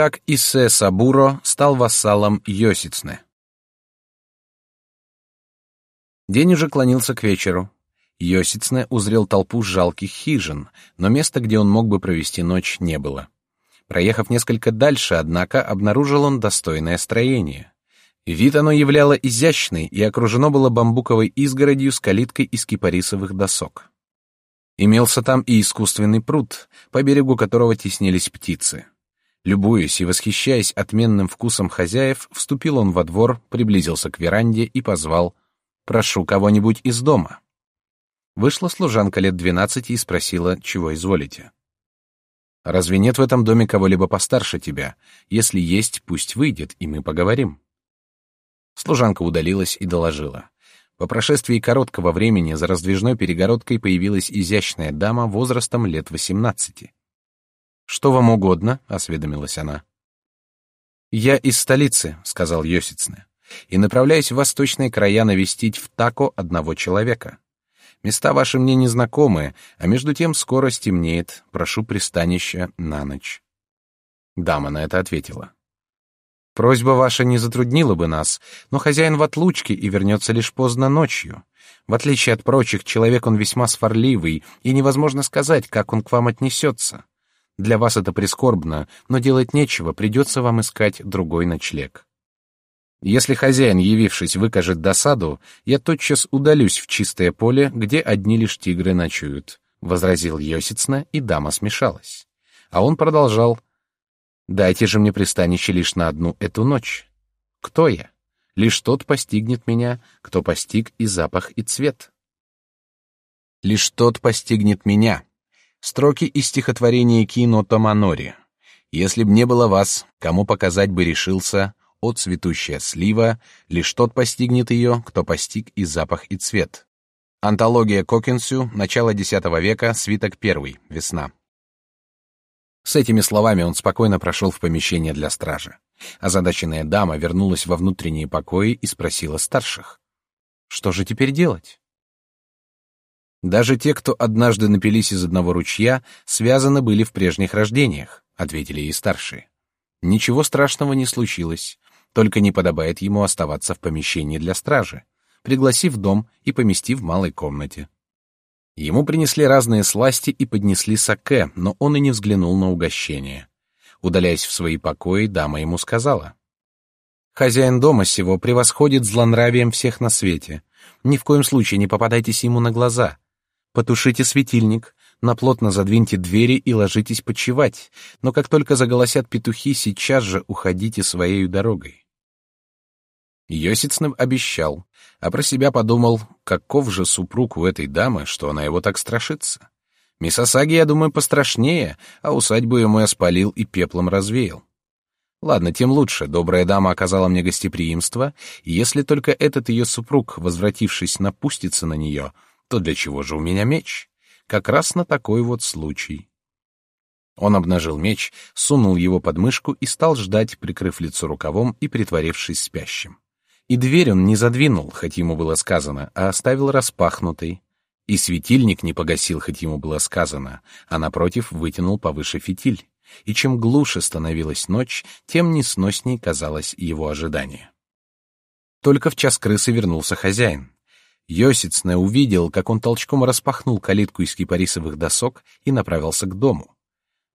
как Иссе Сабуро стал вассалом Йосицне. День уже клонился к вечеру. Йосицне узрел толпу жалких хижин, но места, где он мог бы провести ночь, не было. Проехав несколько дальше, однако, обнаружил он достойное строение. Вид оно являло изящный и окружено было бамбуковой изгородью с калиткой из кипарисовых досок. Имелся там и искусственный пруд, по берегу которого теснились птицы. Любуясь и восхищаясь отменным вкусом хозяев, вступил он во двор, приблизился к веранде и позвал «Прошу кого-нибудь из дома». Вышла служанка лет двенадцати и спросила, чего изволите. «Разве нет в этом доме кого-либо постарше тебя? Если есть, пусть выйдет, и мы поговорим». Служанка удалилась и доложила. По прошествии короткого времени за раздвижной перегородкой появилась изящная дама возрастом лет восемнадцати. Что вам угодно? осведомилась она. Я из столицы, сказал Йосицне, и направляюсь в восточные края навестить в Тако одного человека. Места ваши мне не знакомы, а между тем скоро стемнеет. Прошу пристанища на ночь. Дама на это ответила: Просьба ваша не затруднила бы нас, но хозяин в отлучке и вернется лишь поздно ночью. В отличие от прочих, человек он весьма сварливый, и невозможно сказать, как он к вам отнесется. Для вас это прискорбно, но делать нечего, придется вам искать другой ночлег. Если хозяин, явившись, выкажет досаду, я тотчас удалюсь в чистое поле, где одни лишь тигры ночуют, возразил Йосицна, и дама смешалась. А он продолжал: Дайте же мне пристанище лишь на одну эту ночь. Кто я? Лишь тот постигнет меня, кто постиг и запах, и цвет. Лишь тот постигнет меня, Строки из стихотворения Кино Томанори. Если б не было вас, кому показать бы решился, от цветущая слива, лишь тот постигнет ее, кто постиг и запах, и цвет. Антология Кокинсю, начало X века, свиток первый, весна. С этими словами он спокойно прошел в помещение для стражи. Озадаченная дама вернулась во внутренние покои и спросила старших. «Что же теперь делать?» Даже те, кто однажды напились из одного ручья, связаны были в прежних рождениях, ответили и старшие. Ничего страшного не случилось, только не подобает ему оставаться в помещении для стражи, пригласив дом и поместив в малой комнате. Ему принесли разные сласти и поднесли саке, но он и не взглянул на угощение. Удаляясь в свои покои, дама ему сказала: "Хозяин дома сего превосходит злонравием всех на свете. Ни в коем случае не попадайтесь ему на глаза. Потушите светильник, наплотно задвиньте двери и ложитесь почевать, но как только заголосят петухи, сейчас же уходите своей дорогой. Йосицнев обещал, а про себя подумал, каков же супруг у этой дамы, что она его так страшится. Мисосаги, я думаю, пострашнее, а усадьбу ему я спалил и пеплом развеял. Ладно, тем лучше. Добрая дама оказала мне гостеприимство, и если только этот ее супруг, возвратившись, напустится на нее, то для чего же у меня меч? Как раз на такой вот случай. Он обнажил меч, сунул его под мышку и стал ждать, прикрыв лицо рукавом и притворившись спящим. И дверь он не задвинул, хоть ему было сказано, а оставил распахнутой. И светильник не погасил, хоть ему было сказано, а напротив вытянул повыше фитиль. И чем глуше становилась ночь, тем несносней казалось его ожидание. Только в час крысы вернулся хозяин. Йосицне увидел, как он толчком распахнул калитку из кипарисовых досок и направился к дому.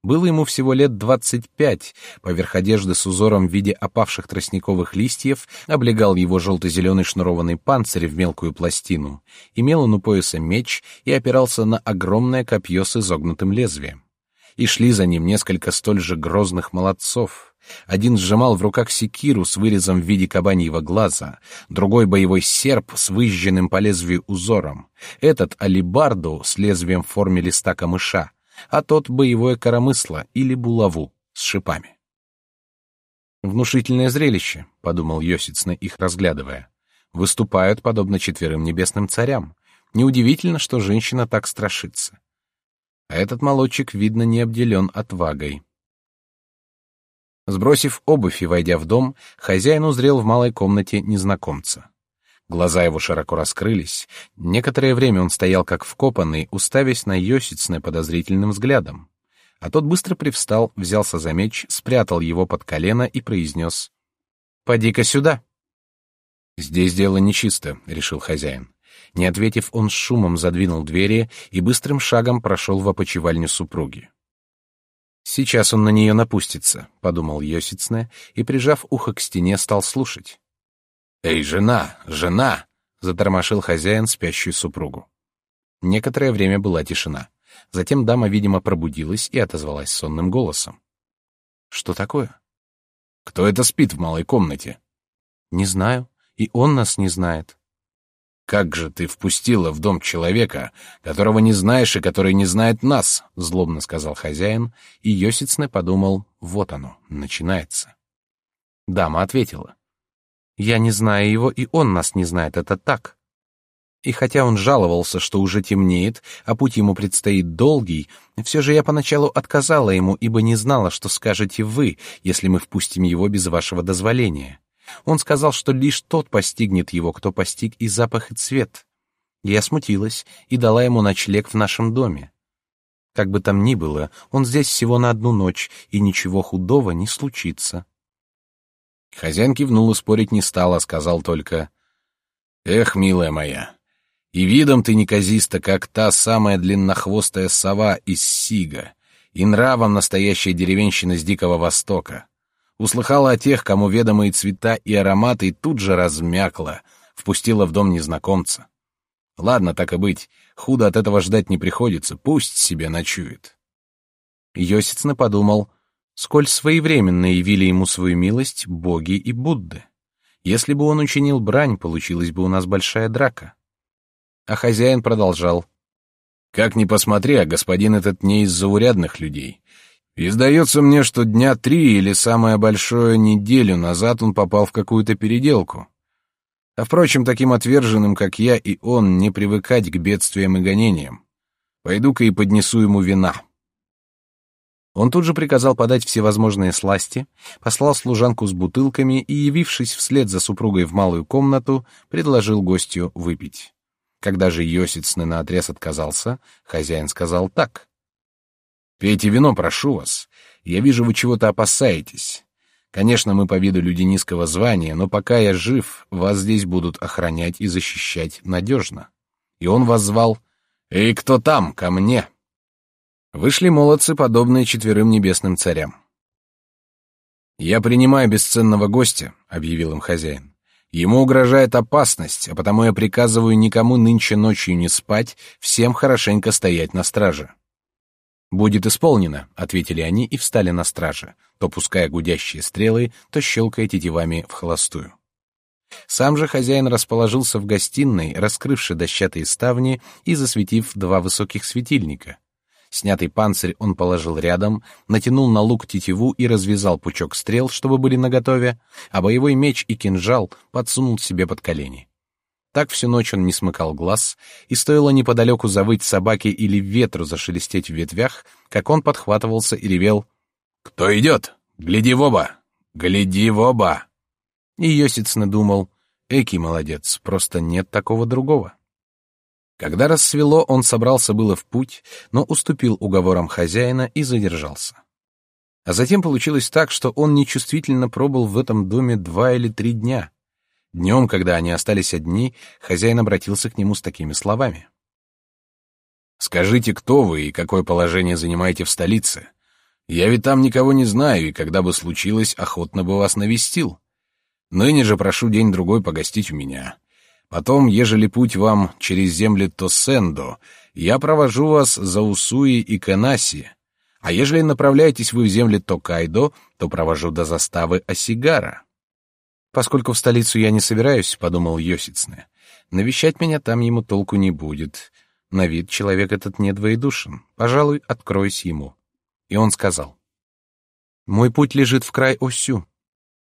Было ему всего лет двадцать пять, поверх одежды с узором в виде опавших тростниковых листьев облегал его желто-зеленый шнурованный панцирь в мелкую пластину, имел он у пояса меч и опирался на огромное копье с изогнутым лезвием. И шли за ним несколько столь же грозных молодцов — один сжимал в руках секиру с вырезом в виде кабаньего глаза, другой боевой серп с выжженным по лезвию узором, этот алибарду с лезвием в форме листа камыша, а тот боевое коромысло или булаву с шипами. Внушительное зрелище, подумал Йосицна, их разглядывая. Выступают подобно четверым небесным царям. Неудивительно, что женщина так страшится. А этот молодчик, видно, не обделен отвагой. Сбросив обувь и войдя в дом, хозяин узрел в малой комнате незнакомца. Глаза его широко раскрылись. Некоторое время он стоял как вкопанный, уставясь на Йосицне подозрительным взглядом. а тот быстро привстал, взялся за меч, спрятал его под колено и произнес «Поди-ка сюда». «Здесь дело нечисто», — решил хозяин. Не ответив, он с шумом задвинул двери и быстрым шагом прошел в опочивальню супруги. «Сейчас он на нее напустится», — подумал Йосицне и, прижав ухо к стене, стал слушать. «Эй, жена, жена!» — затормошил хозяин спящую супругу. Некоторое время была тишина. Затем дама, видимо, пробудилась и отозвалась сонным голосом. «Что такое?» «Кто это спит в малой комнате?» «Не знаю, и он нас не знает». «Как же ты впустила в дом человека, которого не знаешь и который не знает нас?» — злобно сказал хозяин, и Йосицне подумал, вот оно, начинается. Дама ответила. «Я не знаю его, и он нас не знает, это так». И хотя он жаловался, что уже темнеет, а путь ему предстоит долгий, все же я поначалу отказала ему, ибо не знала, что скажете вы, если мы впустим его без вашего дозволения. Он сказал, что лишь тот постигнет его, кто постиг и запах, и цвет. Я смутилась и дала ему ночлег в нашем доме. Как бы там ни было, он здесь всего на одну ночь, и ничего худого не случится. Хозяин кивнул и спорить не стал, а сказал только, «Эх, милая моя, и видом ты неказиста, как та самая длиннохвостая сова из Сига, и нравом настоящая деревенщина с Дикого Востока. Услыхала о тех, кому ведомые цвета и ароматы, и тут же размякла, впустила в дом незнакомца. Ладно, так и быть, худо от этого ждать не приходится, пусть себе ночует. Йосицна подумал, сколь своевременно явили ему свою милость боги и Будды. Если бы он учинил брань, получилась бы у нас большая драка. А хозяин продолжал. «Как ни посмотри, а господин этот не из заурядных людей. И сдается мне, что дня три или самое большое неделю назад он попал в какую-то переделку. А впрочем, таким отверженным, как я и он, не привыкать к бедствиям и гонениям. Пойду-ка и поднесу ему вина». Он тут же приказал подать всевозможные сласти, послал служанку с бутылками и, явившись вслед за супругой в малую комнату, предложил гостю выпить. Когда же Йосицны наотрез отказался, хозяин сказал так. Пейте вино, прошу вас. Я вижу, вы чего-то опасаетесь. Конечно, мы по виду люди низкого звания, но пока я жив, вас здесь будут охранять и защищать надежно. И он вас звал «Эй, кто там? Ко мне!» Вышли молодцы, подобные четверым небесным царям. «Я принимаю бесценного гостя», — объявил им хозяин. «Ему угрожает опасность, а потому я приказываю никому нынче ночью не спать, всем хорошенько стоять на страже». «Будет исполнено», — ответили они и встали на страже, то пуская гудящие стрелы, то щелкая тетивами в холостую. Сам же хозяин расположился в гостиной, раскрывши дощатые ставни и засветив два высоких светильника. Снятый панцирь он положил рядом, натянул на лук тетиву и развязал пучок стрел, чтобы были наготове, а боевой меч и кинжал подсунул себе под колени. Так всю ночь он не смыкал глаз, и стоило неподалеку завыть собаке или ветру зашелестеть в ветвях, как он подхватывался и ревел «Кто идет? Гляди в оба! Гляди в оба!» И Йосицны думал «Эки молодец, просто нет такого другого». Когда рассвело, он собрался было в путь, но уступил уговорам хозяина и задержался. А затем получилось так, что он нечувствительно пробыл в этом доме два или три дня — Днем, когда они остались одни, хозяин обратился к нему с такими словами. «Скажите, кто вы и какое положение занимаете в столице? Я ведь там никого не знаю, и когда бы случилось, охотно бы вас навестил. Ныне же прошу день-другой погостить у меня. Потом, ежели путь вам через земли Тосендо, я провожу вас за Усуи и Канаси, а ежели направляетесь вы в земли Токайдо, то провожу до заставы Осигара. Поскольку в столицу я не собираюсь, подумал Йосицне, навещать меня там ему толку не будет. На вид человек этот не двоедушен. Пожалуй, откроюсь ему. И он сказал: Мой путь лежит в край Осю.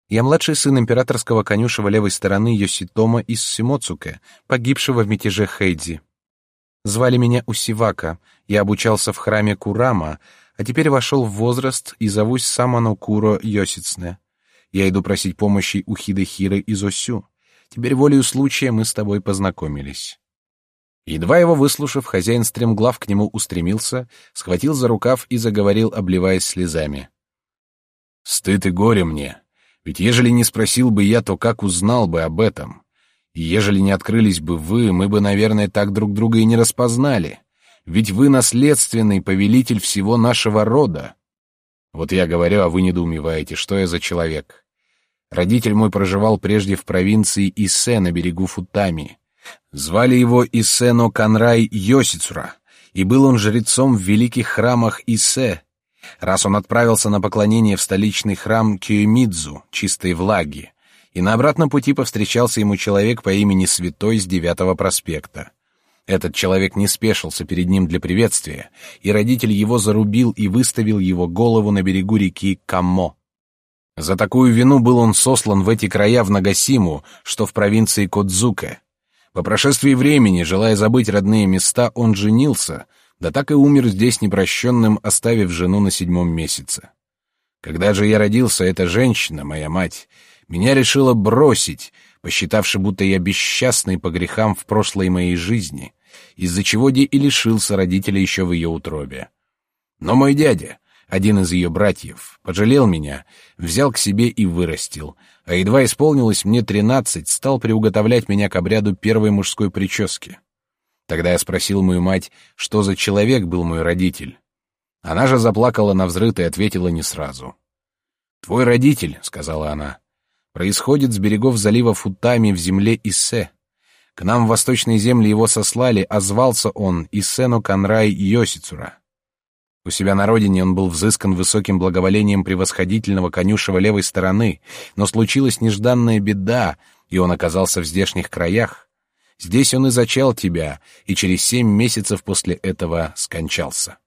Я младший сын императорского конюшева левой стороны Йоситома из Симоцуке, погибшего в мятеже Хейдзи. Звали меня Усивака. Я обучался в храме Курама, а теперь вошел в возраст и зовусь Самано Куро Йосицне. Я иду просить помощи у Хиды Хиры из Осю. Теперь волею случая мы с тобой познакомились. Едва его выслушав, хозяин стремглав к нему устремился, схватил за рукав и заговорил, обливаясь слезами. «Стыд и горе мне, ведь ежели не спросил бы я, то как узнал бы об этом? И ежели не открылись бы вы, мы бы, наверное, так друг друга и не распознали. Ведь вы наследственный повелитель всего нашего рода. Вот я говорю, а вы недоумеваете, что я за человек. Родитель мой проживал прежде в провинции Иссе на берегу Футами. Звали его Исено Канрай Йосицура, и был он жрецом в великих храмах Иссе. Раз он отправился на поклонение в столичный храм Киомидзу, чистой влаги, и на обратном пути повстречался ему человек по имени Святой с девятого проспекта. Этот человек не спешился перед ним для приветствия, и родитель его зарубил и выставил его голову на берегу реки Камо. За такую вину был он сослан в эти края в Нагасиму, что в провинции Кодзуке. По прошествии времени, желая забыть родные места, он женился, да так и умер здесь непрощенным, оставив жену на седьмом месяце. Когда же я родился, эта женщина, моя мать, меня решила бросить, посчитавши, будто я бесчастный по грехам в прошлой моей жизни, из-за чего де и лишился родителей еще в ее утробе. Но мой дядя, один из ее братьев, пожалел меня, взял к себе и вырастил, а едва исполнилось мне тринадцать, стал приуготовлять меня к обряду первой мужской прически. Тогда я спросил мою мать, что за человек был мой родитель. Она же заплакала на взрыв и ответила не сразу. «Твой родитель», — сказала она, — «происходит с берегов залива Футами в земле Иссе. К нам в восточные земли его сослали, а звался он Исену Канрай Йосицура. У себя на родине он был взыскан высоким благоволением превосходительного конюшева левой стороны, но случилась нежданная беда, и он оказался в здешних краях. Здесь он и зачал тебя, и через семь месяцев после этого скончался.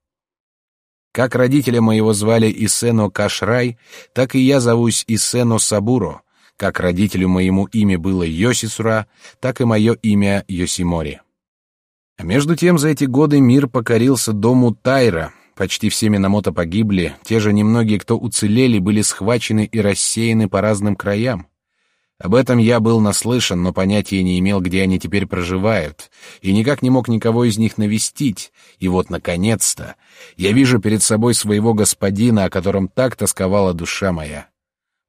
Как родителя моего звали Исено Кашрай, так и я зовусь Исено Сабуро. Как родителю моему имя было Йосисура, так и мое имя Йосимори. А между тем за эти годы мир покорился дому Тайра, Почти все Минамото погибли, те же немногие, кто уцелели, были схвачены и рассеяны по разным краям. Об этом я был наслышан, но понятия не имел, где они теперь проживают, и никак не мог никого из них навестить. И вот, наконец-то, я вижу перед собой своего господина, о котором так тосковала душа моя.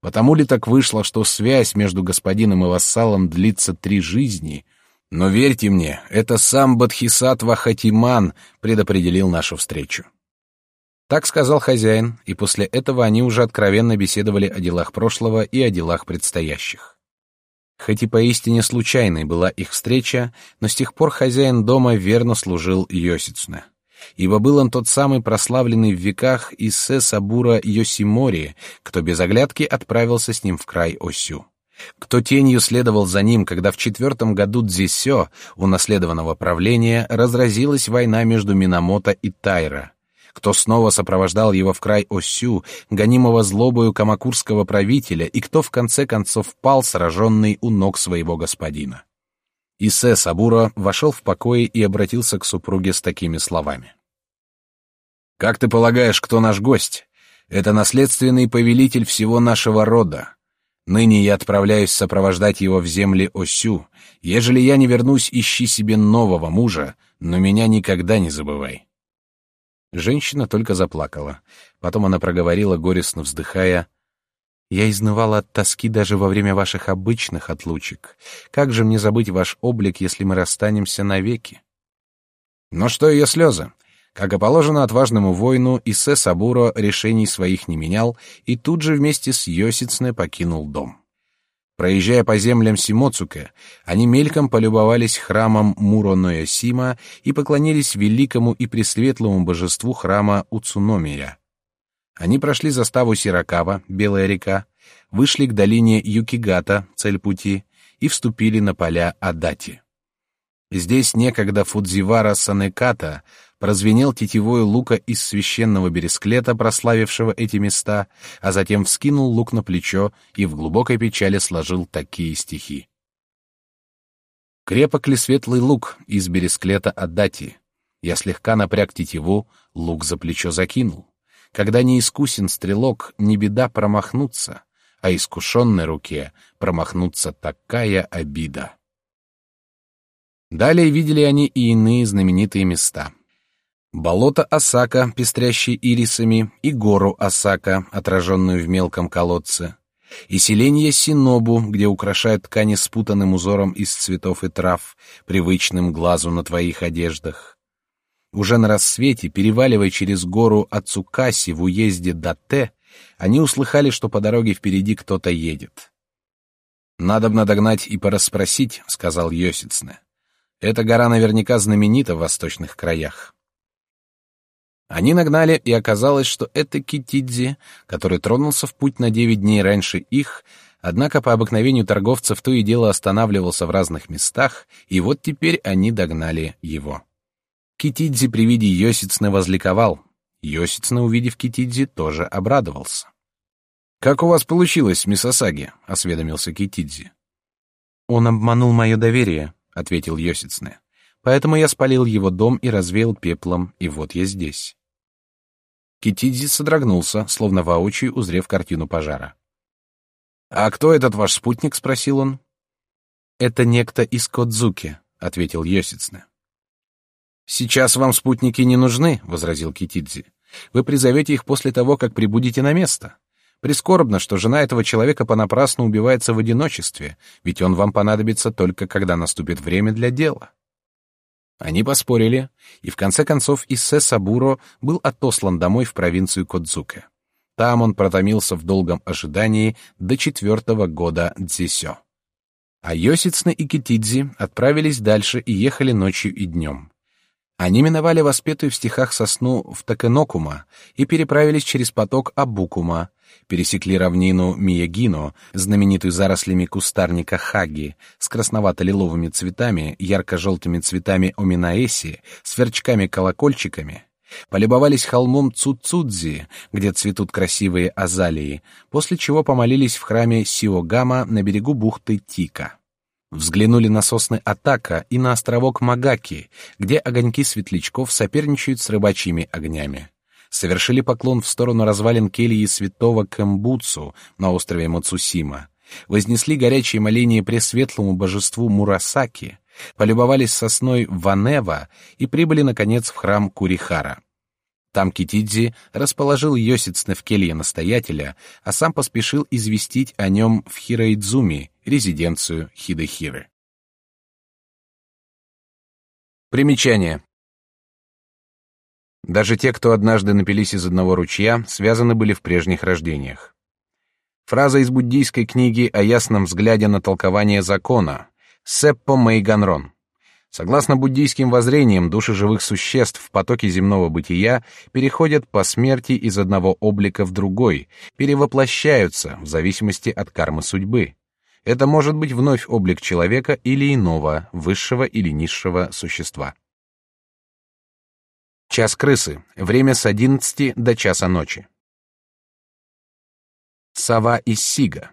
Потому ли так вышло, что связь между господином и вассалом длится три жизни? Но верьте мне, это сам Бадхисатва Хатиман предопределил нашу встречу. Так сказал хозяин, и после этого они уже откровенно беседовали о делах прошлого и о делах предстоящих. Хоть и поистине случайной была их встреча, но с тех пор хозяин дома верно служил Йосицуне. Ибо был он тот самый прославленный в веках Иссе Сабура Йосимори, кто без оглядки отправился с ним в край Осю. Кто тенью следовал за ним, когда в четвертом году Дзисё, унаследованного правления, разразилась война между Минамото и Тайра — кто снова сопровождал его в край Осю, гонимого злобою камакурского правителя, и кто в конце концов пал, сраженный у ног своего господина. Исе Сабура вошел в покой и обратился к супруге с такими словами. «Как ты полагаешь, кто наш гость? Это наследственный повелитель всего нашего рода. Ныне я отправляюсь сопровождать его в земли Осю. Ежели я не вернусь, ищи себе нового мужа, но меня никогда не забывай». Женщина только заплакала. Потом она проговорила, горестно вздыхая, «Я изнывала от тоски даже во время ваших обычных отлучек. Как же мне забыть ваш облик, если мы расстанемся навеки?» Но что ее слезы? Как и положено отважному воину, Иссе Сабуро решений своих не менял и тут же вместе с Йосицне покинул дом. Проезжая по землям Симоцуке, они мельком полюбовались храмом Муро-Ноя-Сима и поклонились великому и пресветлому божеству храма Уцуномия. Они прошли заставу Сиракава, Белая река, вышли к долине Юкигата, цель пути, и вступили на поля Адати. Здесь некогда Фудзивара Санеката прозвенел тетивой лука из священного бересклета, прославившего эти места, а затем вскинул лук на плечо и в глубокой печали сложил такие стихи. Крепок ли светлый лук из бересклета отдати? Я слегка напряг тетиву, лук за плечо закинул. Когда не искусен стрелок, не беда промахнуться, а искушенной руке промахнуться такая обида. Далее видели они и иные знаменитые места. Болото Осака, пестрящее ирисами, и гору Осака, отраженную в мелком колодце, и селение Синобу, где украшают ткани спутанным узором из цветов и трав, привычным глазу на твоих одеждах. Уже на рассвете, переваливая через гору Ацукаси в уезде Дате, они услыхали, что по дороге впереди кто-то едет. «Надобно догнать и порасспросить», — сказал Йосицне. «Эта гора наверняка знаменита в восточных краях». Они нагнали, и оказалось, что это Китидзи, который тронулся в путь на девять дней раньше их, однако по обыкновению торговцев то и дело останавливался в разных местах, и вот теперь они догнали его. Китидзи при виде Йосицны возликовал. Йосицна, увидев Китидзи, тоже обрадовался. «Как у вас получилось, Мисосаги?» — осведомился Китидзи. «Он обманул мое доверие», — ответил Йосицне. «Поэтому я спалил его дом и развеял пеплом, и вот я здесь». Китидзи содрогнулся, словно воочию узрев картину пожара. «А кто этот ваш спутник?» — спросил он. «Это некто из Кодзуки», — ответил Йосицне. «Сейчас вам спутники не нужны», — возразил Китидзи. «Вы призовете их после того, как прибудете на место. Прискорбно, что жена этого человека понапрасну убивается в одиночестве, ведь он вам понадобится только когда наступит время для дела». Они поспорили, и в конце концов Иссе Сабуро был отослан домой в провинцию Кодзуке. Там он протомился в долгом ожидании до четвертого года Дзисё. А Йосицны и Китидзи отправились дальше и ехали ночью и днем. Они миновали воспетую в стихах сосну в Такенокума и переправились через поток Абукума, пересекли равнину Миягино, знаменитую зарослями кустарника хаги, с красновато-лиловыми цветами, ярко-желтыми цветами оминаэси, сверчками-колокольчиками, полюбовались холмом Цуцудзи, где цветут красивые азалии, после чего помолились в храме Сиогама на берегу бухты Тика. Взглянули на сосны Атака и на островок Магаки, где огоньки светлячков соперничают с рыбачьими огнями. Совершили поклон в сторону развалин кельи святого Кэмбуцу на острове Мацусима. Вознесли горячее моление пресветлому божеству Мурасаки, полюбовались сосной Ванева и прибыли, наконец, в храм Курихара. Там Китидзи расположил Йосицне в келье настоятеля, а сам поспешил известить о нем в Хираидзуми, резиденцию Хидехиры. Примечание. Даже те, кто однажды напились из одного ручья, связаны были в прежних рождениях. Фраза из буддийской книги о ясном взгляде на толкование закона «Сеппо Мейганрон». Согласно буддийским воззрениям, души живых существ в потоке земного бытия переходят по смерти из одного облика в другой, перевоплощаются в зависимости от кармы судьбы. Это может быть вновь облик человека или иного, высшего или низшего существа. Час крысы. Время с 11 до часа ночи. Сова из Сига.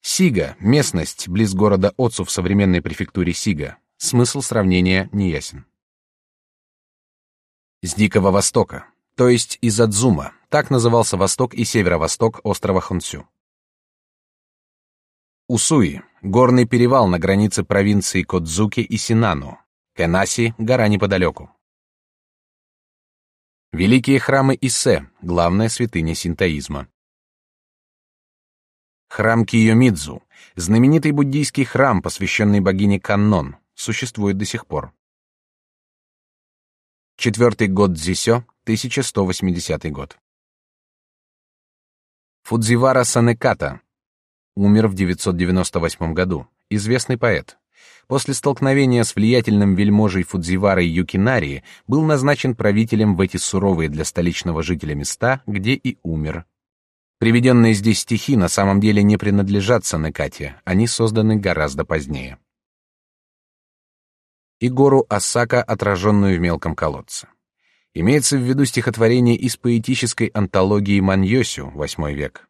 Сига — местность близ города Оцу в современной префектуре Сига. Смысл сравнения неясен. С Дикого Востока, то есть из Адзума, так назывался восток и северо-восток острова Хонсю. Усуи — горный перевал на границе провинций Кодзуки и Синану. Кенаси — гора неподалеку. Великие храмы Иссе — главная святыня синтоизма. Храм Киёмидзу — знаменитый буддийский храм, посвященный богине Каннон, существует до сих пор. Четвертый год Дзисё, 1180 год. Фудзивара Санеката умер в 998 году, известный поэт. После столкновения с влиятельным вельможей Фудзиварой Юкинари был назначен правителем в эти суровые для столичного жителя места, где и умер. Приведенные здесь стихи на самом деле не принадлежат Санекате, они созданы гораздо позднее и гору Осака, отраженную в мелком колодце. Имеется в виду стихотворение из поэтической антологии Маньосю, восьмой век.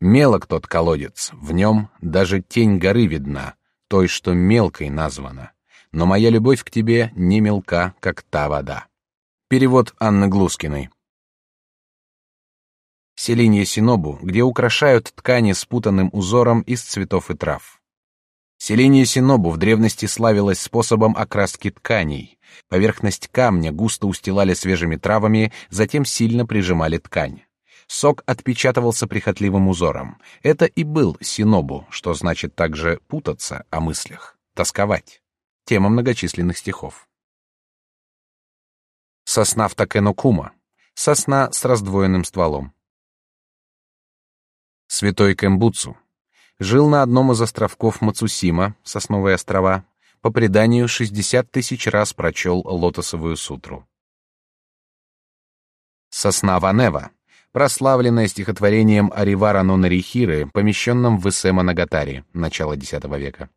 Мелок тот колодец, в нем даже тень горы видна, той, что мелкой названа. Но моя любовь к тебе не мелка, как та вода. Перевод Анны Глускиной. Селение Синобу, где украшают ткани спутанным узором из цветов и трав. Селение Синобу в древности славилось способом окраски тканей. Поверхность камня густо устилали свежими травами, затем сильно прижимали ткань. Сок отпечатывался прихотливым узором. Это и был синобу, что значит также путаться о мыслях, тосковать. Тема многочисленных стихов. Сосна в Такенокума. Сосна с раздвоенным стволом. Святой Кэмбуцу. Жил на одном из островков Мацусима, Сосновые острова. По преданию, 60 тысяч раз прочел лотосовую сутру. Сосна Ванева прославленное стихотворением Аривара Нонарихиры, помещенном в эссе Моногатари, начала X века.